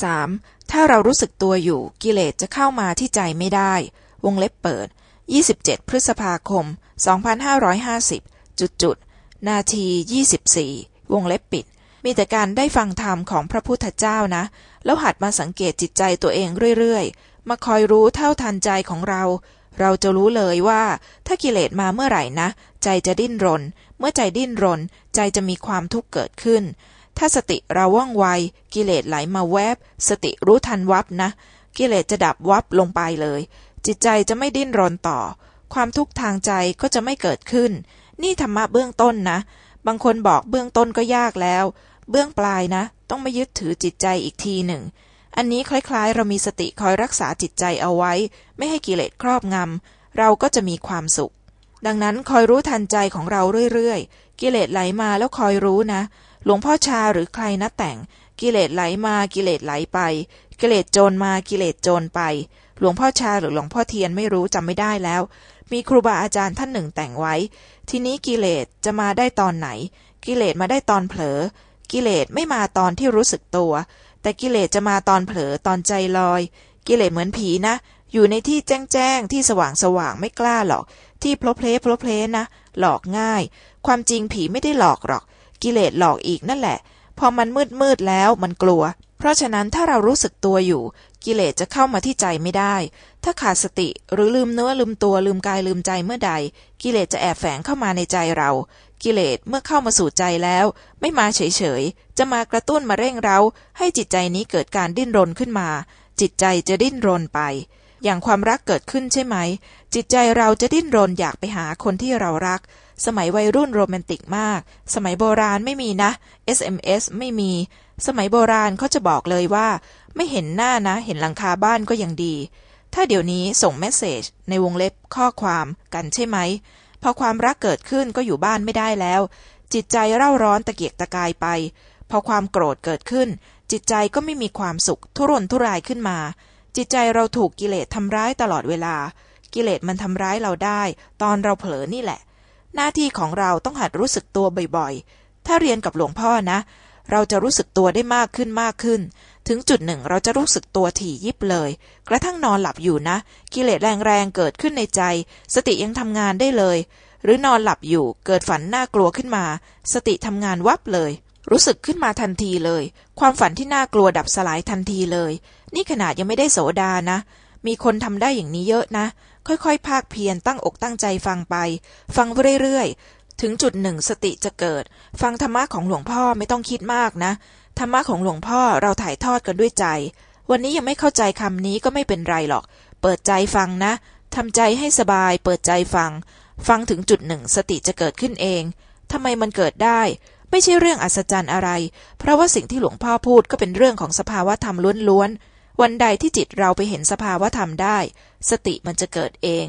3. ถ้าเรารู้สึกตัวอยู่กิเลสจะเข้ามาที่ใจไม่ได้ วงเล็บเปิด 27 พฤษภาคม 2550 จุดจุด นาที 24 วงเล็บปิด มีแต่การได้ฟังธรรมของพระพุทธเจ้านะ แล้วหัดมาสังเกตจิตใจตัวเองเรื่อยๆ มาคอยรู้เท่าทันใจของเรา เราจะรู้เลยว่า ถ้ากิเลสมาเมื่อไหร่นะ ใจจะดิ้นรน เมื่อใจดิ้นรน ใจจะมีความทุกข์เกิดขึ้น ถ้าสติเราว่องไว กิเลสไหลมาแวบ สติรู้ทันวับนะ กิเลสจะดับวับลงไปเลย จิตใจจะไม่ดิ้นรนต่อ ความทุกข์ทางใจก็จะไม่เกิดขึ้น นี่ธรรมะเบื้องต้นนะ บางคนบอกเบื้องต้นก็ยากแล้ว เบื้องปลายนะ ต้องไม่ยึดถือจิตใจอีกทีหนึ่ง อันนี้คล้ายๆ เรามีสติคอยรักษาจิตใจเอาไว้ ไม่ให้กิเลสครอบงำเราก็จะมีความสุข ดังนั้นคอยรู้ทันใจของเราเรื่อยๆ กิเลสไหลมาแล้วคอยรู้นะ หลวงพ่อชาหรือใครนะแต่ง กิเลสไหลมากิเลสไหลไป กิเลสโจรมากิเลสโจรไป หลวงพ่อชาหรือหลวงพ่อเทียนไม่รู้จำไม่ได้แล้ว มีครูบาอาจารย์ท่านหนึ่งแต่งไว้ ทีนี้กิเลสจะมาได้ตอนไหน กิเลสมาได้ตอนเผลอ กิเลสไม่มาตอนที่รู้สึกตัว แต่กิเลสจะมาตอนเผลอตอนใจลอย กิเลสเหมือนผีนะ อยู่ในที่แจ้งแจ้งที่สว่างสว่างไม่กล้าหรอก ที่โพล้เพล้โพล้เพล้นะหลอกง่าย ความจริงผีไม่ได้หลอกหรอก กิเลสหลอกอีกนั่นแหละ พอมันมืดมืดแล้วมันกลัว เพราะฉะนั้นถ้าเรารู้สึกตัวอยู่ กิเลสจะเข้ามาที่ใจไม่ได้ ถ้าขาดสติหรือลืมเนื้อลืมตัวลืมกายลืมใจเมื่อใด กิเลสจะแอบแฝงเข้ามาในใจเรา กิเลสเมื่อเข้ามาสู่ใจแล้ว ไม่มาเฉยๆจะมากระตุ้นมาเร่งเราให้จิตใจนี้เกิดการดิ้นรนขึ้นมา จิตใจจะดิ้นรนไป อย่างความรักเกิดขึ้นใช่ไหม จิตใจเราจะดิ้นรนอยากไปหาคนที่เรารัก สมัยวัยรุ่นโรแมนติกมาก สมัยโบราณไม่มีนะ SMS ไม่มี สมัยโบราณเขาจะบอกเลยว่า ไม่เห็นหน้านะ เห็นหลังคาบ้านก็ยังดี ถ้าเดี๋ยวนี้ส่งเมสเซจในวงเล็บข้อความกันใช่ไหม พอความรักเกิดขึ้นก็อยู่บ้านไม่ได้แล้ว จิตใจเร่าร้อนตะเกียกตะกายไป พอความโกรธเกิดขึ้น จิตใจก็ไม่มีความสุขทุรนทุรายขึ้นมา จิตใจเราถูกกิเลสทำร้ายตลอดเวลา กิเลสมันทำร้ายเราได้ ตอนเราเผลอนี่แหละ หน้าที่ของเราต้องหัดรู้สึกตัวบ่อยๆ ถ้าเรียนกับหลวงพ่อนะ เราจะรู้สึกตัวได้มากขึ้นมากขึ้น ถึงจุดหนึ่งเราจะรู้สึกตัวถี่ยิบเลย กระทั่งนอนหลับอยู่นะ กิเลสแรงๆเกิดขึ้นในใจ สติยังทำงานได้เลย หรือนอนหลับอยู่เกิดฝันน่ากลัวขึ้นมา สติทำงานวับเลย รู้สึกขึ้นมาทันทีเลย ความฝันที่น่ากลัวดับสลายทันทีเลย นี่ขนาดยังไม่ได้โสดานะ มีคนทำได้อย่างนี้เยอะนะ ค่อยๆ ภาคเพียรตั้งอกตั้งใจฟังไป ฟังเรื่อยๆ ถึงจุดหนึ่งสติจะเกิด ฟังธรรมะของหลวงพ่อไม่ต้องคิดมากนะ ธรรมะของหลวงพ่อเราถ่ายทอดกันด้วยใจ วันนี้ยังไม่เข้าใจคำนี้ก็ไม่เป็นไรหรอก เปิดใจฟังนะทำใจให้สบาย เปิดใจฟัง ฟังถึงจุดหนึ่งสติจะเกิดขึ้นเองทำไมมันเกิดได้ ไม่ใช่เรื่องอัศจรรย์อะไร เพราะว่าสิ่งที่หลวงพ่อพูดก็เป็นเรื่องของสภาวะธรรมล้วนๆ วันใดที่จิตเราไปเห็นสภาวะธรรมได้ สติมันจะเกิดเอง